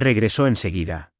Regresó enseguida.